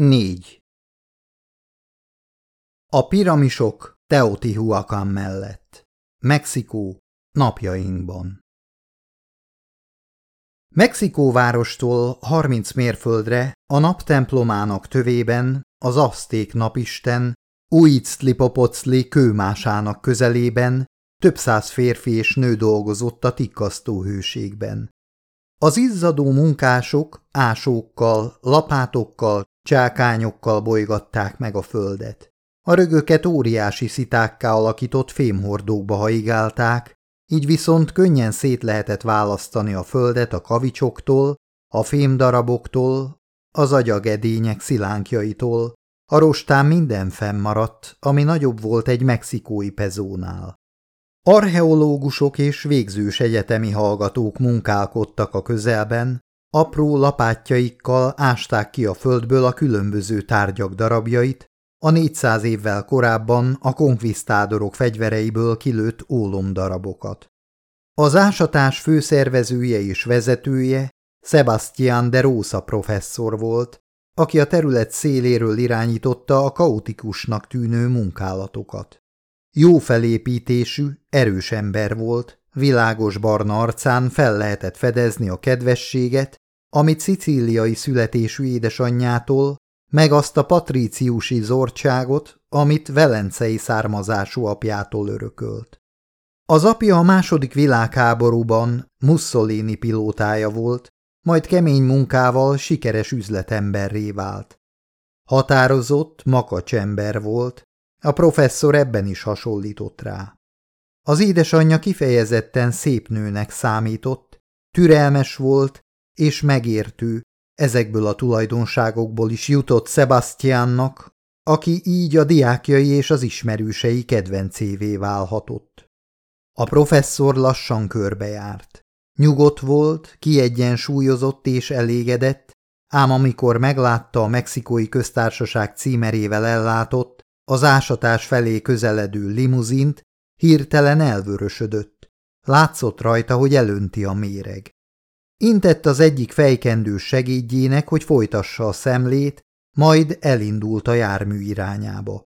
4. A piramisok Teotihuacan mellett. Mexikó napjainkban. Mexikó várostól 30 mérföldre a naptemplomának tövében az azték napisten Uitzlipopocli kőmásának közelében több száz férfi és nő dolgozott a tikkasztó hőségben. Az izzadó munkások ásókkal, lapátokkal, csákányokkal bolygatták meg a földet. A rögöket óriási szitákká alakított fémhordókba haigálták, így viszont könnyen szét lehetett választani a földet a kavicsoktól, a fémdaraboktól, az agyagedények szilánkjaitól, a rostán minden fennmaradt, ami nagyobb volt egy mexikói pezónál. Archeológusok és végzős egyetemi hallgatók munkálkodtak a közelben, apró lapátjaikkal ásták ki a földből a különböző tárgyak darabjait, a 400 évvel korábban a konkvisztádorok fegyvereiből kilőtt ólomdarabokat. Az ásatás főszervezője és vezetője Sebastian de Rosa professzor volt, aki a terület széléről irányította a kaotikusnak tűnő munkálatokat. Jó felépítésű, erős ember volt, világos barna arcán fel lehetett fedezni a kedvességet, amit szicíliai születésű édesanyjától, meg azt a patríciusi zortságot, amit velencei származású apjától örökölt. Az apja a második világháborúban Mussolini pilótája volt, majd kemény munkával sikeres üzletemberré vált. Határozott, makacs ember volt, a professzor ebben is hasonlított rá. Az édesanyja kifejezetten szép nőnek számított, türelmes volt és megértő, ezekből a tulajdonságokból is jutott Sebastiannak, aki így a diákjai és az ismerősei kedvencévé válhatott. A professzor lassan körbejárt. Nyugodt volt, kiegyensúlyozott és elégedett, ám amikor meglátta a mexikói köztársaság címerével ellátott, az ásatás felé közeledő limuzint, hirtelen elvörösödött. Látszott rajta, hogy elönti a méreg. Intett az egyik fejkendő segédjének, hogy folytassa a szemlét, majd elindult a jármű irányába.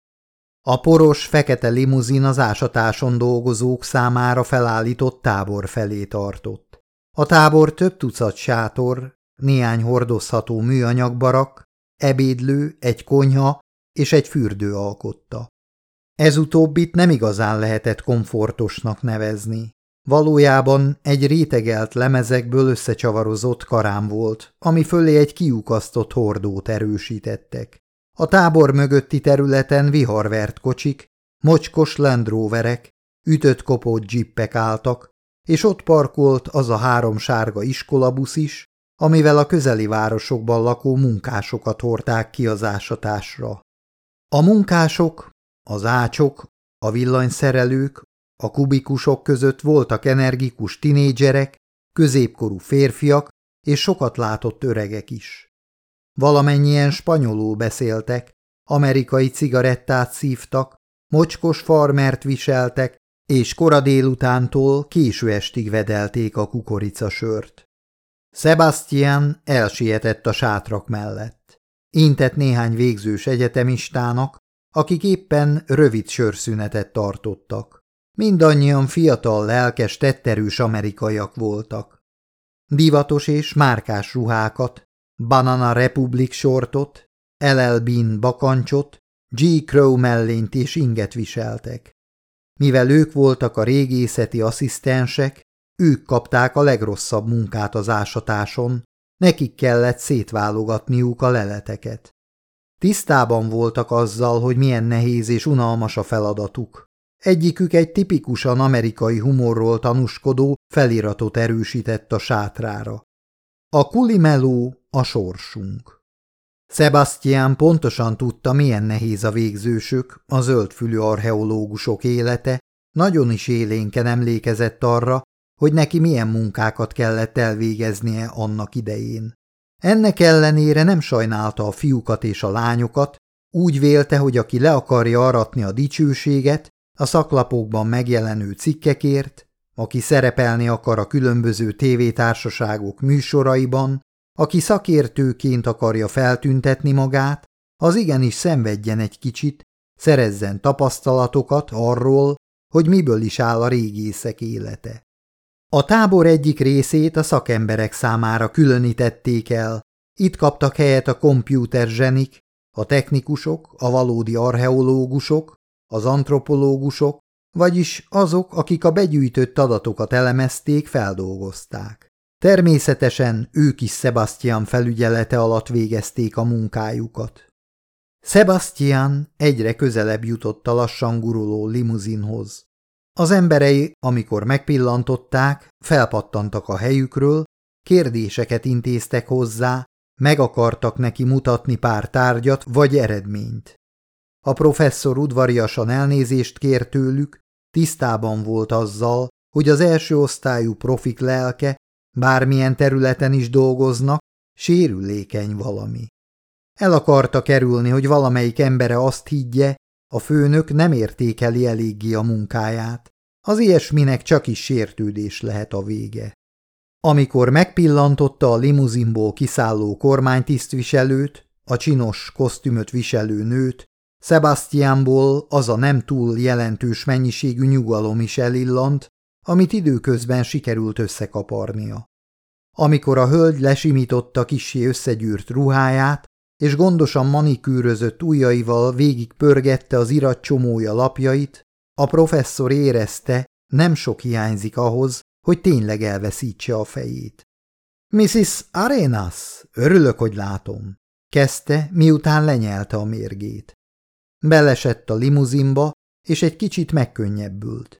A poros, fekete limuzin az ásatáson dolgozók számára felállított tábor felé tartott. A tábor több tucat sátor, néhány hordozható műanyagbarak, ebédlő, egy konyha és egy fürdő alkotta. Ez utóbbit nem igazán lehetett komfortosnak nevezni. Valójában egy rétegelt lemezekből összecsavarozott karám volt, ami fölé egy kiukasztott hordót erősítettek. A tábor mögötti területen viharvert kocsik, mocskos landroverek, ütött kopott dzsippek álltak, és ott parkolt az a három sárga iskolabusz is, amivel a közeli városokban lakó munkásokat hordták ki az ásatásra. A munkások, az ácsok, a villanyszerelők, a kubikusok között voltak energikus tinédzserek, középkorú férfiak és sokat látott öregek is. Valamennyien spanyolul beszéltek, amerikai cigarettát szívtak, mocskos farmert viseltek, és kora délutántól késő estig vedelték a kukoricasört. Sebastian elsietett a sátrak mellett. Intett néhány végzős egyetemistának, akik éppen rövid sörszünetet tartottak. Mindannyian fiatal, lelkes, tetterős amerikaiak voltak. Divatos és márkás ruhákat, Banana Republic sortot, LL Bean bakancsot, G. Crow mellényt és inget viseltek. Mivel ők voltak a régészeti asszisztensek, ők kapták a legrosszabb munkát az ásatáson, nekik kellett szétválogatniuk a leleteket. Tisztában voltak azzal, hogy milyen nehéz és unalmas a feladatuk. Egyikük egy tipikusan amerikai humorról tanúskodó feliratot erősített a sátrára. A kulimeló a sorsunk. Sebastian pontosan tudta, milyen nehéz a végzősök, a zöldfülű archeológusok élete, nagyon is élénken emlékezett arra, hogy neki milyen munkákat kellett elvégeznie annak idején. Ennek ellenére nem sajnálta a fiúkat és a lányokat, úgy vélte, hogy aki le akarja aratni a dicsőséget, a szaklapokban megjelenő cikkekért, aki szerepelni akar a különböző tévétársaságok műsoraiban, aki szakértőként akarja feltüntetni magát, az igenis szenvedjen egy kicsit, szerezzen tapasztalatokat arról, hogy miből is áll a régészek élete. A tábor egyik részét a szakemberek számára különítették el, itt kaptak helyet a kompjúterzsenik, a technikusok, a valódi archeológusok, az antropológusok, vagyis azok, akik a begyűjtött adatokat elemezték, feldolgozták. Természetesen ők is Sebastian felügyelete alatt végezték a munkájukat. Sebastian egyre közelebb jutott a lassan guruló limuzinhoz. Az emberei, amikor megpillantották, felpattantak a helyükről, kérdéseket intéztek hozzá, meg akartak neki mutatni pár tárgyat vagy eredményt. A professzor udvariasan elnézést kér tőlük, tisztában volt azzal, hogy az első osztályú profik lelke, bármilyen területen is dolgoznak, sérülékeny valami. El akarta kerülni, hogy valamelyik embere azt higgye, a főnök nem értékeli eléggé a munkáját. Az ilyesminek csak is sértődés lehet a vége. Amikor megpillantotta a limuzinból kiszálló kormánytisztviselőt, a csinos kosztümöt viselő nőt, Sebastianból az a nem túl jelentős mennyiségű nyugalom is elillant, amit időközben sikerült összekaparnia. Amikor a hölgy lesimította kisé összegyűrt ruháját, és gondosan manikűrözött ujjaival végig pörgette az irat csomója lapjait, a professzor érezte, nem sok hiányzik ahhoz, hogy tényleg elveszítse a fejét. Mrs. Arenas, örülök, hogy látom, kezdte, miután lenyelte a mérgét. Belesett a limuzinba, és egy kicsit megkönnyebbült.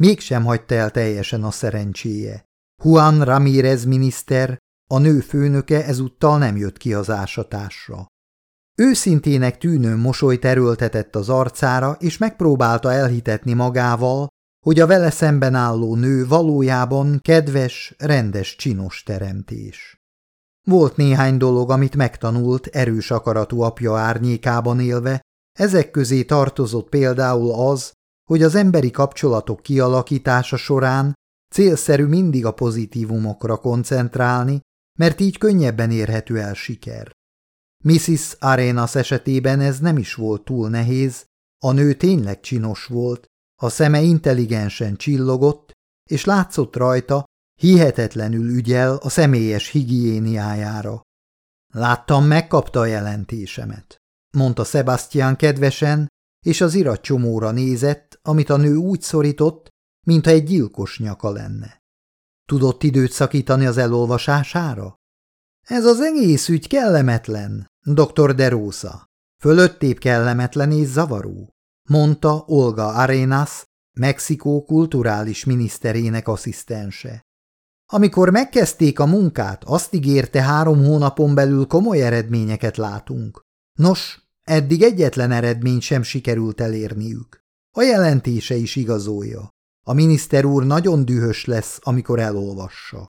Mégsem hagyta el teljesen a szerencséje. Juan Ramírez miniszter, a nő főnöke ezúttal nem jött ki az ásatásra. Őszintének tűnő mosolyt erőltetett az arcára, és megpróbálta elhitetni magával, hogy a vele szemben álló nő valójában kedves, rendes, csinos teremtés. Volt néhány dolog, amit megtanult erős akaratú apja árnyékában élve, ezek közé tartozott például az, hogy az emberi kapcsolatok kialakítása során célszerű mindig a pozitívumokra koncentrálni, mert így könnyebben érhető el siker. Mrs. Arenas esetében ez nem is volt túl nehéz, a nő tényleg csinos volt, a szeme intelligensen csillogott, és látszott rajta, hihetetlenül ügyel a személyes higiéniájára. Láttam, megkapta a jelentésemet, mondta Sebastian kedvesen, és az iratcsomóra nézett, amit a nő úgy szorított, mintha egy gyilkos nyaka lenne. Tudott időt szakítani az elolvasására? Ez az egész ügy kellemetlen, dr. De Rosa. Fölöttébb kellemetlen és zavaró, mondta Olga Arenas, Mexikó kulturális miniszterének asszisztense. Amikor megkezdték a munkát, azt ígérte három hónapon belül komoly eredményeket látunk. Nos, eddig egyetlen eredményt sem sikerült elérniük. A jelentése is igazolja. A miniszter úr nagyon dühös lesz, amikor elolvassa.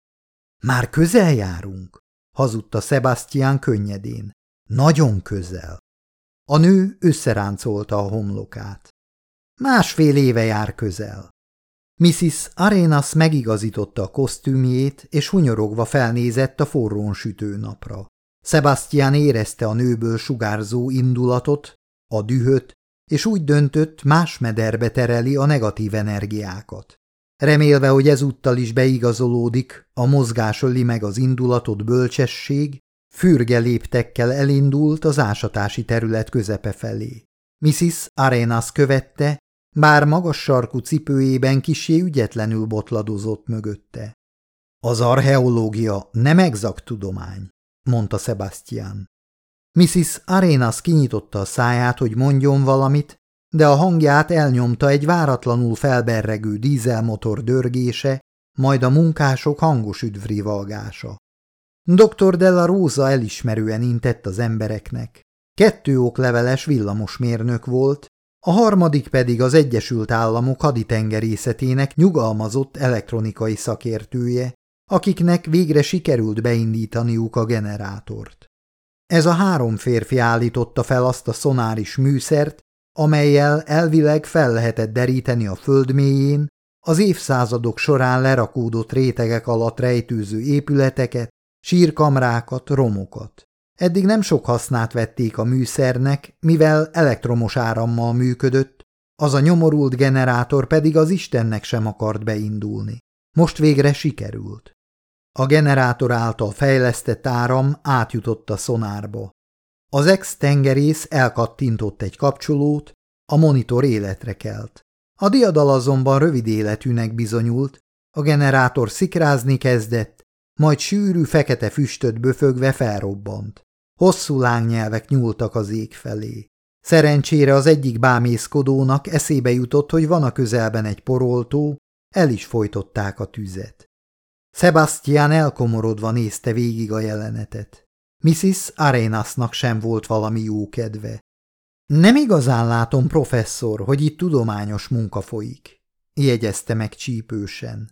Már közel járunk, hazudta Sebastian könnyedén. Nagyon közel. A nő összeráncolta a homlokát. Másfél éve jár közel. Mrs. Arenas megigazította a kosztümjét, és hunyorogva felnézett a forrón sütő napra. Sebastian érezte a nőből sugárzó indulatot, a dühöt, és úgy döntött, más mederbe tereli a negatív energiákat. Remélve, hogy ezúttal is beigazolódik, a mozgás öli meg az indulatot bölcsesség, fürge léptekkel elindult az ásatási terület közepe felé. Mrs. Arenas követte, bár magas sarkú cipőjében kisé ügyetlenül botladozott mögötte. Az archeológia nem exakt tudomány, mondta Sebastian. Mrs. Arenas kinyitotta a száját, hogy mondjon valamit, de a hangját elnyomta egy váratlanul felberregő dízelmotor dörgése, majd a munkások hangos üdvrivalgása. Dr. Della Rosa elismerően intett az embereknek. Kettő okleveles villamosmérnök volt, a harmadik pedig az Egyesült Államok haditengerészetének nyugalmazott elektronikai szakértője, akiknek végre sikerült beindítaniuk a generátort. Ez a három férfi állította fel azt a szonáris műszert, amelyel elvileg fel lehetett deríteni a föld mélyén az évszázadok során lerakódott rétegek alatt rejtőző épületeket, sírkamrákat, romokat. Eddig nem sok hasznát vették a műszernek, mivel elektromos árammal működött, az a nyomorult generátor pedig az Istennek sem akart beindulni. Most végre sikerült. A generátor által fejlesztett áram átjutott a szonárba. Az ex-tengerész elkattintott egy kapcsolót, a monitor életre kelt. A diadal azonban rövid életűnek bizonyult, a generátor szikrázni kezdett, majd sűrű fekete füstöt böfögve felrobbant. Hosszú lángnyelvek nyúltak az ég felé. Szerencsére az egyik bámészkodónak eszébe jutott, hogy van a közelben egy poroltó, el is folytották a tüzet. Sebastian elkomorodva nézte végig a jelenetet. Mrs. Arenasnak sem volt valami jó kedve. Nem igazán látom, professzor, hogy itt tudományos munka folyik, jegyezte meg csípősen.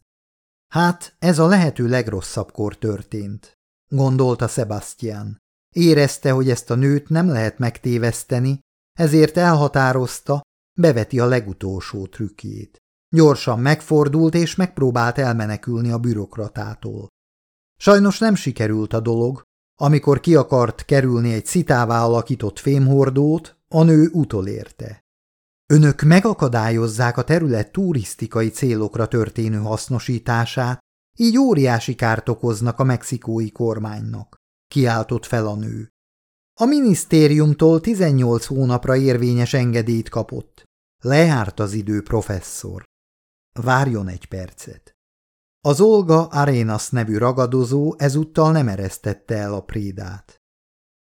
Hát, ez a lehető legrosszabbkor történt, gondolta Sebastian. Érezte, hogy ezt a nőt nem lehet megtéveszteni, ezért elhatározta, beveti a legutolsó trükkjét. Gyorsan megfordult és megpróbált elmenekülni a bürokratától. Sajnos nem sikerült a dolog, amikor ki akart kerülni egy szitává alakított fémhordót, a nő utolérte. Önök megakadályozzák a terület turisztikai célokra történő hasznosítását, így óriási kárt okoznak a mexikói kormánynak, kiáltott fel a nő. A minisztériumtól 18 hónapra érvényes engedélyt kapott. Lejárt az idő, professzor. Várjon egy percet. Az Olga Arenas nevű ragadozó ezúttal nem eresztette el a prédát.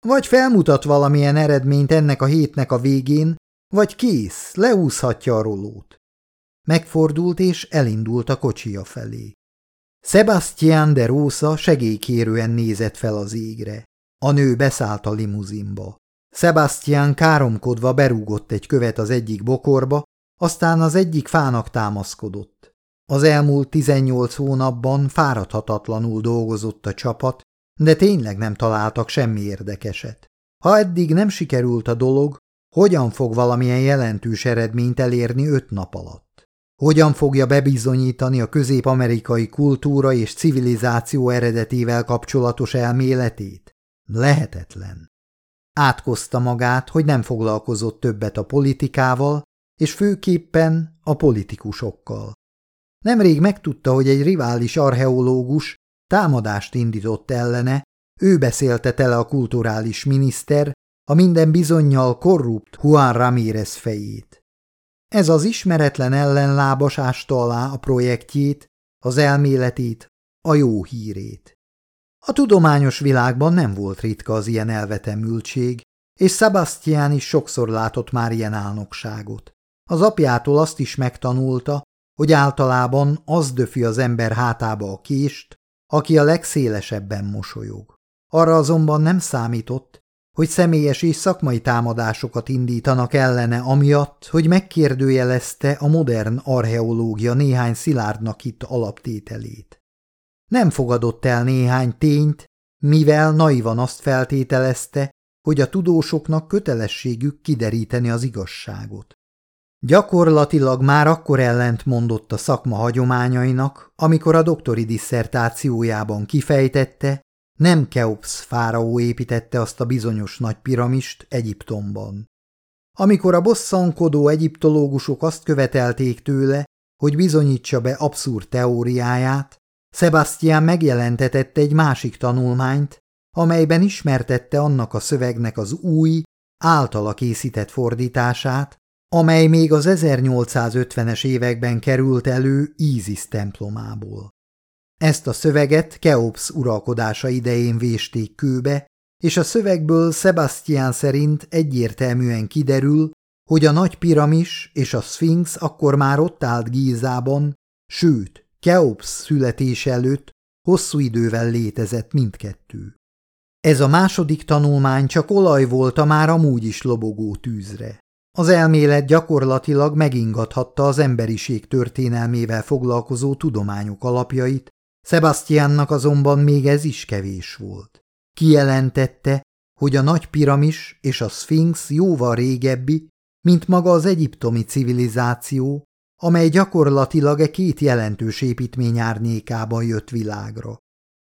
Vagy felmutat valamilyen eredményt ennek a hétnek a végén, vagy kész, leúszhatja a rolót. Megfordult és elindult a kocsia felé. Sebastian de Rosa segélykérően nézett fel az égre. A nő beszállt a limuzinba. Sebastian káromkodva berúgott egy követ az egyik bokorba, aztán az egyik fának támaszkodott. Az elmúlt 18 hónapban fáradhatatlanul dolgozott a csapat, de tényleg nem találtak semmi érdekeset. Ha eddig nem sikerült a dolog, hogyan fog valamilyen jelentős eredményt elérni öt nap alatt? Hogyan fogja bebizonyítani a közép-amerikai kultúra és civilizáció eredetével kapcsolatos elméletét? Lehetetlen. Átkozta magát, hogy nem foglalkozott többet a politikával, és főképpen a politikusokkal. Nemrég megtudta, hogy egy rivális archeológus támadást indított ellene, ő beszélte tele a kulturális miniszter, a minden bizonyal korrupt Juan Ramírez fejét. Ez az ismeretlen ellenlábas ásta alá a projektjét, az elméletét, a jó hírét. A tudományos világban nem volt ritka az ilyen elvetemültség, és Sebastian is sokszor látott már ilyen álnokságot. Az apjától azt is megtanulta, hogy általában az döfi az ember hátába a kést, aki a legszélesebben mosolyog. Arra azonban nem számított, hogy személyes és szakmai támadásokat indítanak ellene amiatt, hogy megkérdőjelezte a modern archeológia néhány szilárdnak itt alaptételét. Nem fogadott el néhány tényt, mivel naivan azt feltételezte, hogy a tudósoknak kötelességük kideríteni az igazságot. Gyakorlatilag már akkor ellent mondott a szakma hagyományainak, amikor a doktori disszertációjában kifejtette, nem Keops fáraó építette azt a bizonyos nagy piramist Egyiptomban. Amikor a bosszankodó egyiptológusok azt követelték tőle, hogy bizonyítsa be abszurd teóriáját, Sebastian megjelentetett egy másik tanulmányt, amelyben ismertette annak a szövegnek az új, általa készített fordítását, amely még az 1850-es években került elő Ízis templomából. Ezt a szöveget Keops uralkodása idején vésték kőbe, és a szövegből Sebastian szerint egyértelműen kiderül, hogy a nagy piramis és a szfinx akkor már ott állt Gízában, sőt, Keops születés előtt hosszú idővel létezett mindkettő. Ez a második tanulmány csak olaj volt a már amúgy is lobogó tűzre. Az elmélet gyakorlatilag megingathatta az emberiség történelmével foglalkozó tudományok alapjait, Sebastiannak azonban még ez is kevés volt. Kijelentette, hogy a nagy piramis és a szfinx jóval régebbi, mint maga az egyiptomi civilizáció, amely gyakorlatilag e két jelentős építmény árnyékában jött világra.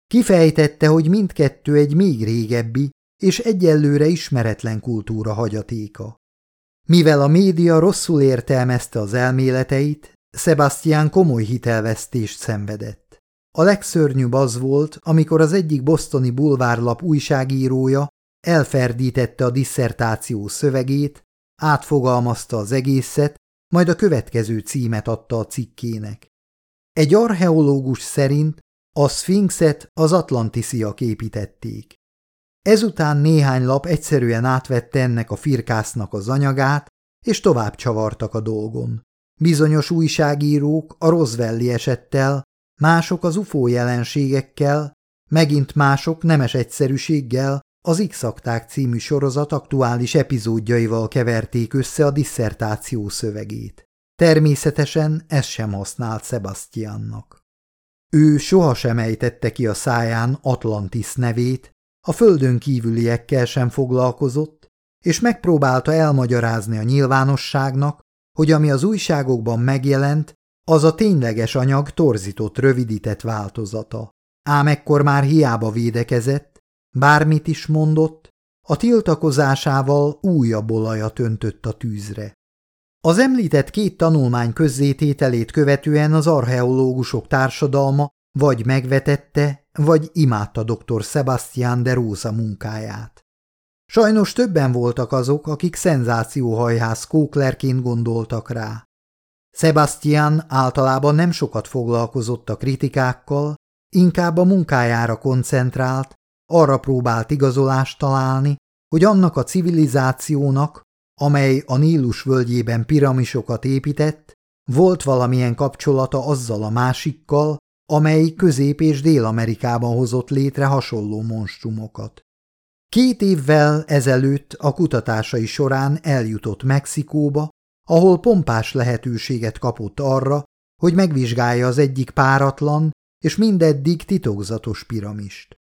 Kifejtette, hogy mindkettő egy még régebbi és egyelőre ismeretlen kultúra hagyatéka. Mivel a média rosszul értelmezte az elméleteit, Sebastian komoly hitelvesztést szenvedett. A legszörnyűbb az volt, amikor az egyik bosztoni bulvárlap újságírója elferdítette a disszertáció szövegét, átfogalmazta az egészet, majd a következő címet adta a cikkének. Egy archeológus szerint a szfinxet az atlantisziak építették. Ezután néhány lap egyszerűen átvette ennek a firkásznak az anyagát, és tovább csavartak a dolgon. Bizonyos újságírók a Roswelli esettel, mások az UFO jelenségekkel, megint mások nemes egyszerűséggel az x című sorozat aktuális epizódjaival keverték össze a disszertáció szövegét. Természetesen ez sem használt Sebastiannak. Ő sohasem ejtette ki a száján Atlantis nevét, a földön kívüliekkel sem foglalkozott, és megpróbálta elmagyarázni a nyilvánosságnak, hogy ami az újságokban megjelent, az a tényleges anyag torzított, rövidített változata. Ám ekkor már hiába védekezett, bármit is mondott, a tiltakozásával újabb olajat öntött a tűzre. Az említett két tanulmány közzétételét követően az archeológusok társadalma vagy megvetette, vagy imádta dr. Sebastian de Rosa munkáját. Sajnos többen voltak azok, akik szenzációhajhász kóklerként gondoltak rá. Sebastian általában nem sokat foglalkozott a kritikákkal, inkább a munkájára koncentrált, arra próbált igazolást találni, hogy annak a civilizációnak, amely a Nílus völgyében piramisokat épített, volt valamilyen kapcsolata azzal a másikkal, amely Közép- és Dél-Amerikában hozott létre hasonló monstrumokat. Két évvel ezelőtt a kutatásai során eljutott Mexikóba, ahol pompás lehetőséget kapott arra, hogy megvizsgálja az egyik páratlan és mindeddig titokzatos piramist.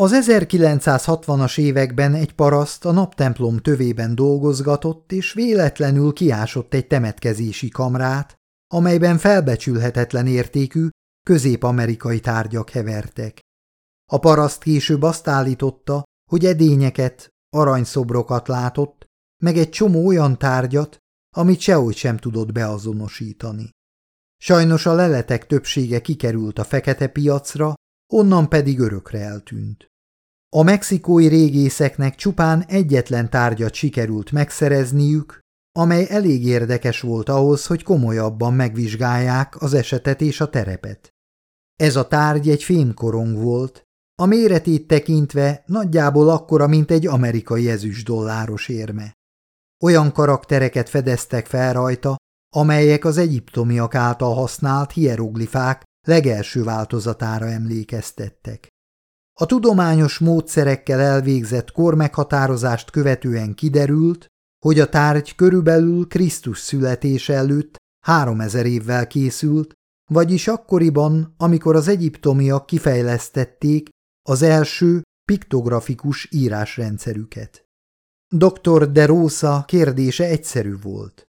Az 1960-as években egy paraszt a naptemplom tövében dolgozgatott, és véletlenül kiásott egy temetkezési kamrát, amelyben felbecsülhetetlen értékű, közép-amerikai tárgyak hevertek. A paraszt később azt állította, hogy edényeket, aranyszobrokat látott, meg egy csomó olyan tárgyat, amit sehogy sem tudott beazonosítani. Sajnos a leletek többsége kikerült a fekete piacra, onnan pedig örökre eltűnt. A mexikói régészeknek csupán egyetlen tárgyat sikerült megszerezniük, amely elég érdekes volt ahhoz, hogy komolyabban megvizsgálják az esetet és a terepet. Ez a tárgy egy fémkorong volt, a méretét tekintve nagyjából akkora, mint egy amerikai ezüst dolláros érme. Olyan karaktereket fedeztek fel rajta, amelyek az egyiptomiak által használt hieroglifák legelső változatára emlékeztettek. A tudományos módszerekkel elvégzett kormeghatározást követően kiderült, hogy a tárgy körülbelül Krisztus születése előtt három ezer évvel készült, vagyis akkoriban, amikor az egyiptomiak kifejlesztették az első piktografikus írásrendszerüket. Dr. De Rosa kérdése egyszerű volt.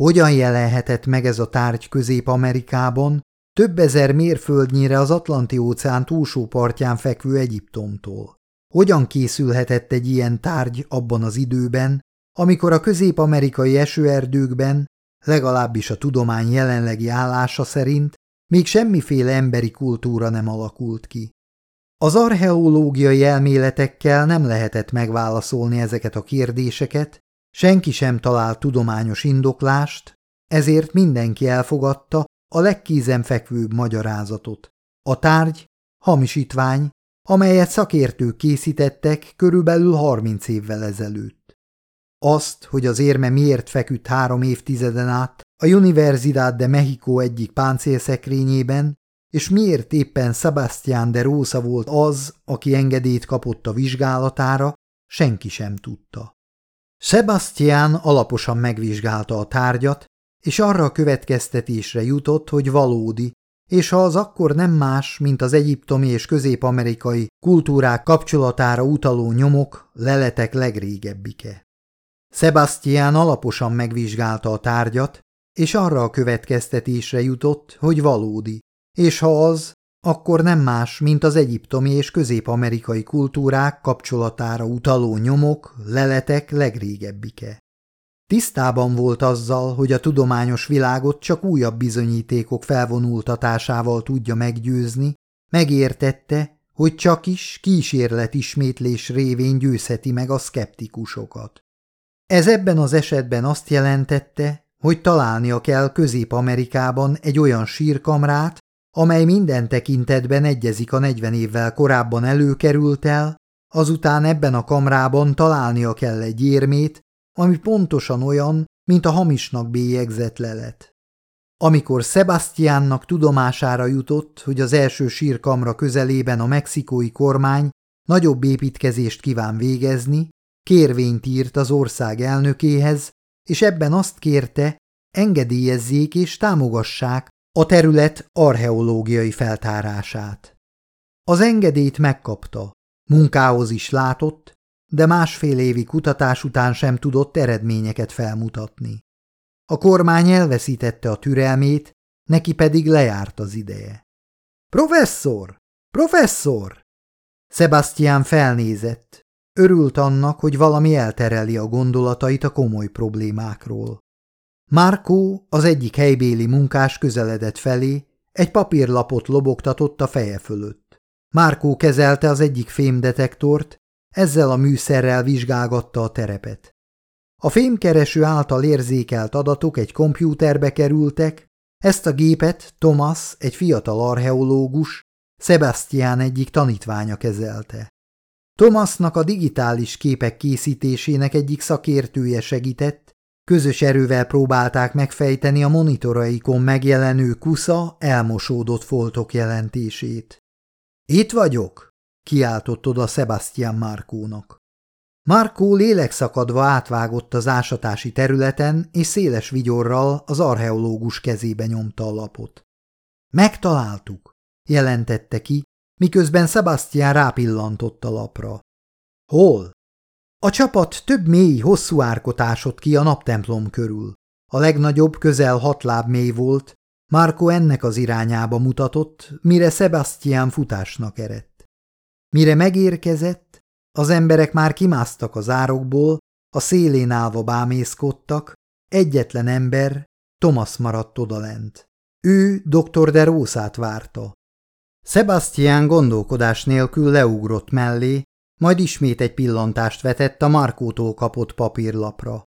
Hogyan jelenhetett meg ez a tárgy Közép-Amerikában, több ezer mérföldnyire az Atlanti-óceán túlsó partján fekvő Egyiptomtól? Hogyan készülhetett egy ilyen tárgy abban az időben, amikor a közép-amerikai esőerdőkben, legalábbis a tudomány jelenlegi állása szerint, még semmiféle emberi kultúra nem alakult ki? Az archeológiai elméletekkel nem lehetett megválaszolni ezeket a kérdéseket, senki sem talált tudományos indoklást, ezért mindenki elfogadta a legkézenfekvőbb magyarázatot. A tárgy hamisítvány, amelyet szakértők készítettek körülbelül 30 évvel ezelőtt. Azt, hogy az érme miért feküdt három évtizeden át a Universidad de Mexico egyik páncélszekrényében, és miért éppen Sebastián de Rosa volt az, aki engedélyt kapott a vizsgálatára, senki sem tudta. Sebastián alaposan megvizsgálta a tárgyat, és arra a következtetésre jutott, hogy valódi, és ha az akkor nem más, mint az egyiptomi és közép-amerikai kultúrák kapcsolatára utaló nyomok, leletek legrégebbike. Sebastián alaposan megvizsgálta a tárgyat, és arra a következtetésre jutott, hogy valódi, és ha az, akkor nem más, mint az egyiptomi és közép-amerikai kultúrák kapcsolatára utaló nyomok, leletek legrégebbike. Tisztában volt azzal, hogy a tudományos világot csak újabb bizonyítékok felvonultatásával tudja meggyőzni, megértette, hogy csak is kísérlet ismétlés révén győzheti meg a szkeptikusokat. Ez ebben az esetben azt jelentette, hogy találnia kell Közép-Amerikában egy olyan sírkamrát, amely minden tekintetben egyezik a 40 évvel korábban előkerült el, azután ebben a kamrában találnia kell egy érmét, ami pontosan olyan, mint a hamisnak bélyegzett lelet. Amikor Sebastiánnak tudomására jutott, hogy az első sírkamra közelében a mexikói kormány nagyobb építkezést kíván végezni, kérvényt írt az ország elnökéhez, és ebben azt kérte, engedélyezzék és támogassák a terület archeológiai feltárását. Az engedélyt megkapta, munkához is látott, de másfél évi kutatás után sem tudott eredményeket felmutatni. A kormány elveszítette a türelmét, neki pedig lejárt az ideje. Professzor! Professzor! Sebastian felnézett. Örült annak, hogy valami eltereli a gondolatait a komoly problémákról. Márkó, az egyik helybéli munkás közeledett felé, egy papírlapot lobogtatott a feje fölött. Márkó kezelte az egyik fémdetektort, ezzel a műszerrel vizsgálgatta a terepet. A fémkereső által érzékelt adatok egy kompjúterbe kerültek, ezt a gépet Thomas, egy fiatal archeológus, Sebastian egyik tanítványa kezelte. Thomasnak a digitális képek készítésének egyik szakértője segített, közös erővel próbálták megfejteni a monitoraikon megjelenő kusza elmosódott foltok jelentését. – Itt vagyok! – kiáltott oda Sebastian Márkónak. Markó lélekszakadva átvágott az ásatási területen, és széles vigyorral az archeológus kezébe nyomta a lapot. Megtaláltuk, jelentette ki, miközben Sebastian rápillantott a lapra. Hol? A csapat több mély, hosszú árkotásot ki a naptemplom körül. A legnagyobb közel hat láb mély volt, Marco ennek az irányába mutatott, mire Sebastian futásnak eredt. Mire megérkezett, az emberek már kimásztak az árokból, a szélén állva bámészkodtak, egyetlen ember, Thomas maradt odalent. Ő dr. de Rószát várta. Sebastian gondolkodás nélkül leugrott mellé, majd ismét egy pillantást vetett a Markótól kapott papírlapra.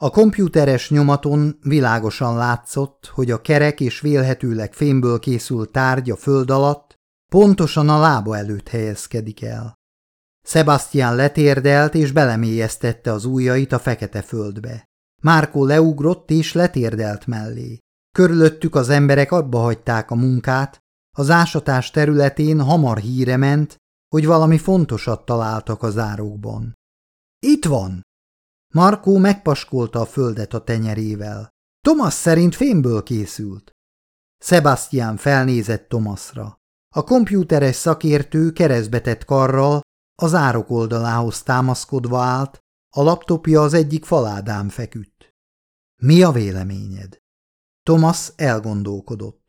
A komputeres nyomaton világosan látszott, hogy a kerek és vélhetőleg fémből készült tárgy a föld alatt pontosan a lába előtt helyezkedik el. Sebastian letérdelt és belemélyeztette az ujjait a fekete földbe. Márkó leugrott és letérdelt mellé. Körülöttük az emberek abba hagyták a munkát, az ásatás területén hamar híre ment, hogy valami fontosat találtak az árokban. Itt van! Markó megpaskolta a földet a tenyerével. Thomas szerint fémből készült. Sebastian felnézett Thomasra. A kompjúteres szakértő keresztbetett karral az árok oldalához támaszkodva állt, a laptopja az egyik faládán feküdt. Mi a véleményed? Thomas elgondolkodott.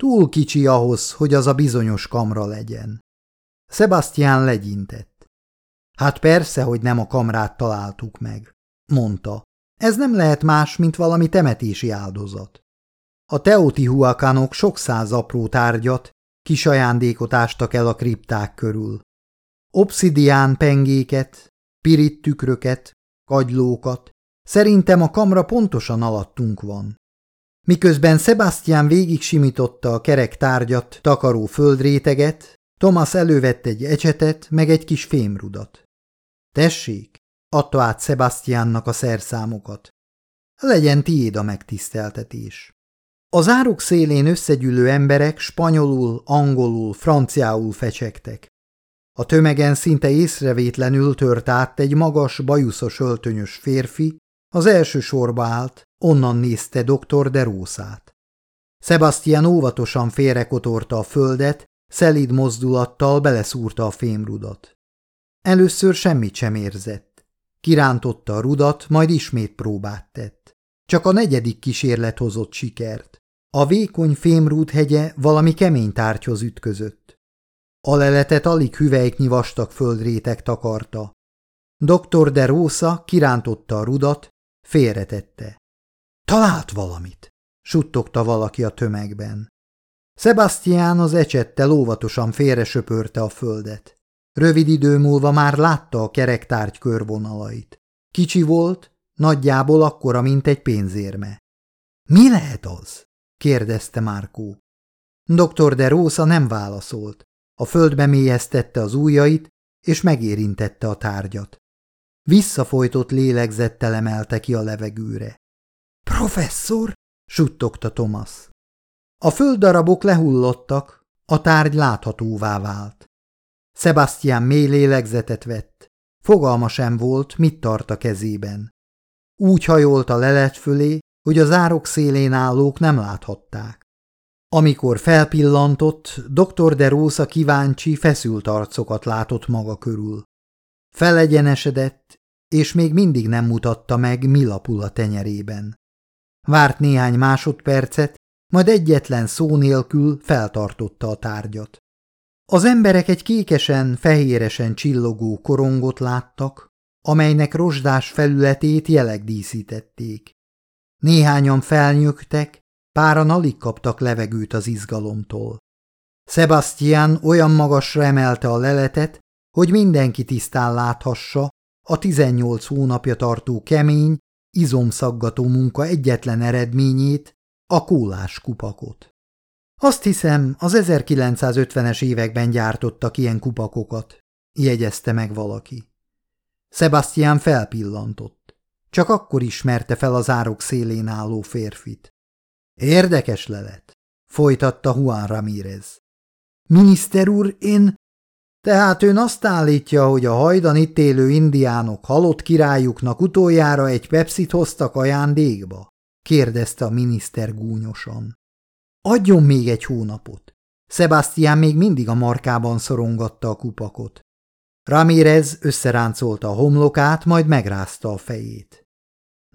Túl kicsi ahhoz, hogy az a bizonyos kamra legyen. Sebastian legyintett. Hát persze, hogy nem a kamrát találtuk meg, mondta. Ez nem lehet más, mint valami temetési áldozat. A teotihuakanok sok száz apró tárgyat, kis ajándékot ástak el a kripták körül. Obszidián pengéket, pirit tükröket, kagylókat. Szerintem a kamra pontosan alattunk van. Miközben Sebastian végig simította a kerek tárgyat takaró földréteget, Thomas elővett egy ecsetet, meg egy kis fémrudat. Tessék, adta át Sebastiannak a szerszámokat. Legyen tiéd a megtiszteltetés. Az árok szélén összegyűlő emberek spanyolul, angolul, franciául fecsegtek. A tömegen szinte észrevétlenül tört át egy magas, bajuszos öltönyös férfi, az első sorba állt, onnan nézte dr. de Rószát. Sebastian óvatosan félrekotorta a földet, szelíd mozdulattal beleszúrta a fémrudat. Először semmit sem érzett. Kirántotta a rudat, majd ismét próbát tett. Csak a negyedik kísérlet hozott sikert. A vékony fémrút hegye valami kemény tárgyhoz ütközött. A leletet alig hüvelyknyi vastag földrétek takarta. Dr. de Rosa kirántotta a rudat, félretette. Talált valamit, suttogta valaki a tömegben. Sebastian az ecsettel óvatosan félre söpörte a földet. Rövid idő múlva már látta a kerektárgy körvonalait. Kicsi volt, nagyjából akkora, mint egy pénzérme. – Mi lehet az? – kérdezte Márkó. Dr. de Rosa nem válaszolt. A földbe mélyeztette az ujjait, és megérintette a tárgyat. Visszafolytott lélegzettel emelte ki a levegőre. – Professzor! – suttogta Thomas. A földdarabok lehullottak, a tárgy láthatóvá vált. Sebastian mély lélegzetet vett. Fogalma sem volt, mit tart a kezében. Úgy hajolt a lelet fölé, hogy az árok szélén állók nem láthatták. Amikor felpillantott, dr. de Rosa kíváncsi, feszült arcokat látott maga körül. Felegyenesedett, és még mindig nem mutatta meg, mi lapul a tenyerében. Várt néhány másodpercet, majd egyetlen szó nélkül feltartotta a tárgyat. Az emberek egy kékesen, fehéresen csillogó korongot láttak, amelynek rozsdás felületét jelek díszítették. Néhányan felnyögtek, páran alig kaptak levegőt az izgalomtól. Sebastian olyan magasra emelte a leletet, hogy mindenki tisztán láthassa a 18 hónapja tartó kemény, izomszaggató munka egyetlen eredményét, a kólás kupakot. Azt hiszem, az 1950-es években gyártottak ilyen kupakokat, jegyezte meg valaki. Sebastian felpillantott. Csak akkor ismerte fel az árok szélén álló férfit. Érdekes lelet, folytatta Juan Ramírez. Miniszter úr, én... Tehát ön azt állítja, hogy a hajdan itt élő indiánok halott királyuknak utoljára egy pepsit hoztak ajándékba? kérdezte a miniszter gúnyosan. Adjon még egy hónapot. Sebastian még mindig a markában szorongatta a kupakot. Ramírez összeráncolta a homlokát, majd megrázta a fejét.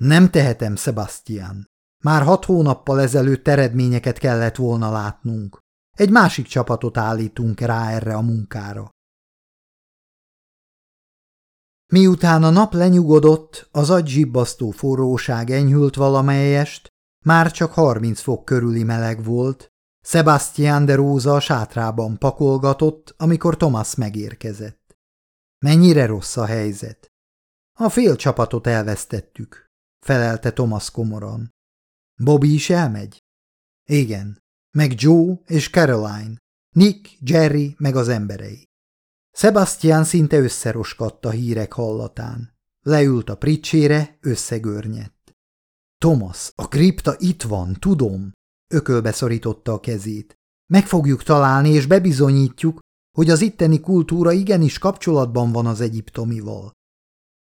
Nem tehetem, Sebastian. Már hat hónappal ezelőtt eredményeket kellett volna látnunk. Egy másik csapatot állítunk rá erre a munkára. Miután a nap lenyugodott, az agygyibbasztó forróság enyhült valamelyest, már csak harminc fok körüli meleg volt, Sebastian de Rosa a sátrában pakolgatott, amikor Thomas megérkezett. Mennyire rossz a helyzet? A fél csapatot elvesztettük, felelte Thomas komoran. Bobby is elmegy? Igen, meg Joe és Caroline, Nick, Jerry meg az emberei. Sebastian szinte összeroskadt a hírek hallatán. Leült a pricsére, összegörnyedt. Thomas, a kripta itt van, tudom, ökölbe szorította a kezét. Meg fogjuk találni, és bebizonyítjuk, hogy az itteni kultúra igenis kapcsolatban van az egyiptomival.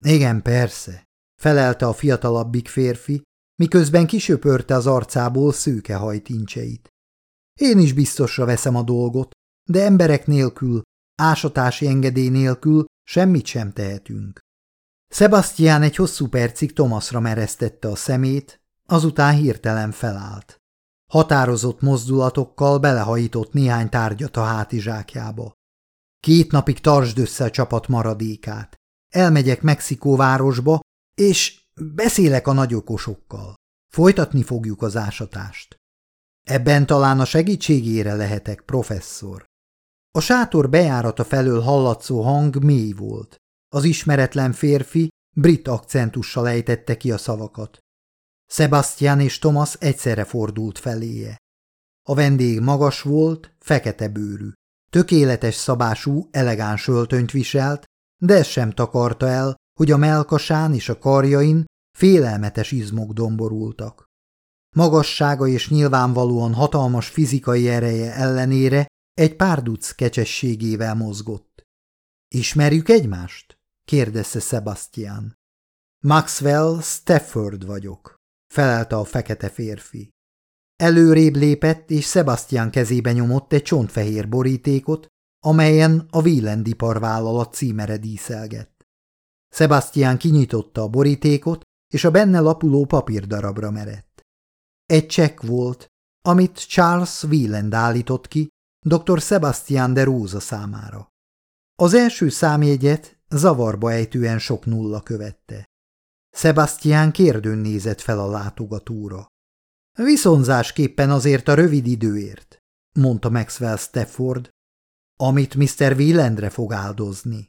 Igen, persze, felelte a fiatalabbik férfi, miközben kisöpörte az arcából szőke hajtincseit. Én is biztosra veszem a dolgot, de emberek nélkül, ásatási engedély nélkül semmit sem tehetünk. Sebastian egy hosszú percig Thomasra mereztette a szemét, azután hirtelen felállt. Határozott mozdulatokkal belehajított néhány tárgyat a hátizsákjába. Két napig tartsd össze a csapat maradékát. Elmegyek Mexikóvárosba, és beszélek a nagyokosokkal. Folytatni fogjuk az ásatást. Ebben talán a segítségére lehetek, professzor. A sátor bejárata felől hallatszó hang mély volt. Az ismeretlen férfi brit akcentussal ejtette ki a szavakat. Sebastian és Thomas egyszerre fordult feléje. A vendég magas volt, fekete bőrű. Tökéletes szabású, elegáns öltönyt viselt, de ez sem takarta el, hogy a melkasán és a karjain félelmetes izmok domborultak. Magassága és nyilvánvalóan hatalmas fizikai ereje ellenére egy párduc kecsességével mozgott. Ismerjük egymást? kérdezte Sebastian. Maxwell Stafford vagyok, felelte a fekete férfi. Előrébb lépett, és Sebastian kezébe nyomott egy csontfehér borítékot, amelyen a Wieland vállalat címere díszelgett. Sebastian kinyitotta a borítékot, és a benne lapuló papírdarabra merett. Egy csekk volt, amit Charles Wieland állított ki dr. Sebastian de Rosa számára. Az első számjegyet zavarba ejtően sok nulla követte. Sebastian kérdőn nézett fel a látogatóra. Viszonzásképpen azért a rövid időért, mondta Maxwell Stafford, amit Mr. Wielandre fog áldozni.